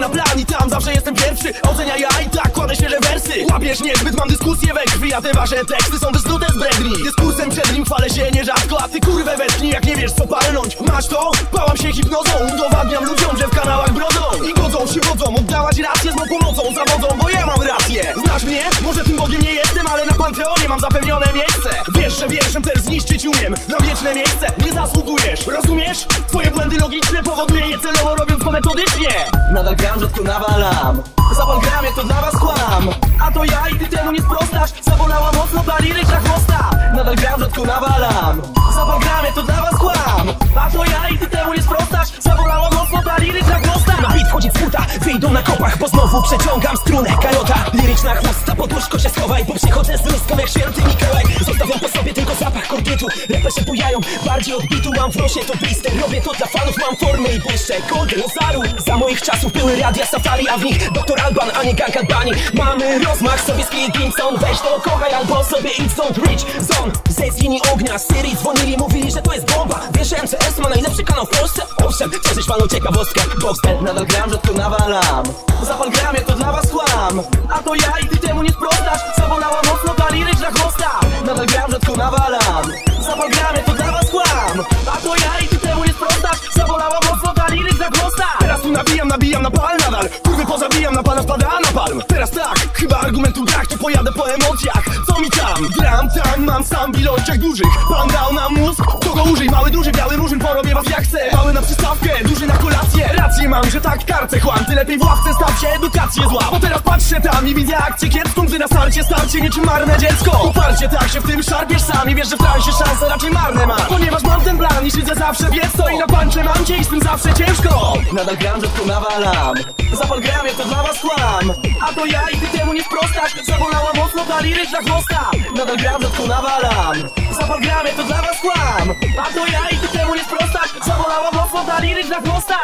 Na plan i tam zawsze jestem pierwszy. Ocenia ja i tak kładę świeże wersy. Łapiesz niezbyt, mam dyskusję we krwi A te wasze teksty są wysnute z bredni. Dyskursem przed nim chwalę się nierzadko A ty kurwę wetknij jak nie wiesz co palnąć. Masz to? Pałam się hipnozą Udowadniam ludziom, że w kanałach brodą I godzą się wodzą, oddałaś rację z mą pomocą Zawodzą, bo ja mam rację. Znasz mnie? Może tym Bogiem nie jestem, ale na Panteonie mam zapewnione miejsce Wiesz, że też zniszczyć umiem. Na wieczne miejsce nie zasługujesz Rozumiesz? Twoje błędy logiczne powoduje je celowo robiąc to metodycznie. Nadal gram, rzadko nawalam. Zapal gramie, to dla was kłam. A to ja i ty temu nie sprostasz. Zabolała mocno ta liryczna chłosta. Nadal gram, rzadko nawalam. Zapal gramie, to dla was kłam. A to ja i ty temu nie sprostasz. Zabolała mocno ta liryczna chłosta. Na bit wchodzi futa, wyjdą na kopach Bo znowu przeciągam strunę. Kajota, liryczna chłosta Pod łóżko się schowaj, bo przychodzę z ruską jak święty bardziej odbitu Mam w nosie to blister, robię to dla fanów Mam formę i błyszczę, golden Ozaru Za moich czasów były radia safari A w nich doktor Alban, a nie gang Albani Mamy rozmach, sobie z Gimson Weź to kochaj albo sobie idź stąd. Rich Zone, ze z ognia. Syrii dzwonili, mówili, że to jest bomba. Wiesz, że MCS ma najlepszy kanał w Polsce? Owszem, cieszę panu ciekawostkę. Boxtel, nadal gram, rzadko nawalam. Zapal gramie, to dla was kłam. A to ja i ty temu nie Teraz tu nabijam, nabijam na pal nadal. Kurwy pozabijam, na pana spada na palm. Teraz tak, chyba argumentu brak To pojadę po emocjach, co mi tam? Gram tam, mam sam w ilościach dużych. Pan dał nam mózg, to go użyj. Mały, duży, biały murzyn, porobię was jak chcę. Mały na przystawkę, mam, że tak karcę chłam. Ty lepiej w ławce staw się, edukację zła. Bo teraz patrzę tam i widzę akcję kiepską Gdy na starcie starcie? Niczym marne dziecko? Uparcie tak się w tym szarpiesz sam I wiesz, że w transie szanse raczej marne mam Ponieważ mam ten plan i siedzę zawsze wiec to I na pancze mam. Cię i z tym zawsze ciężko. Nadal gram, że tu nawalam. Zapal gramie, to dla was kłam. A to ja i ty temu nie sprostasz. Zabolała mocno ta liryczna chłosta. Nadal gram, że tu nawalam. Zapal gramie, to dla was kłam. A to ja i ty temu nie sprostasz. Zabolała mocno ta liryczna chłosta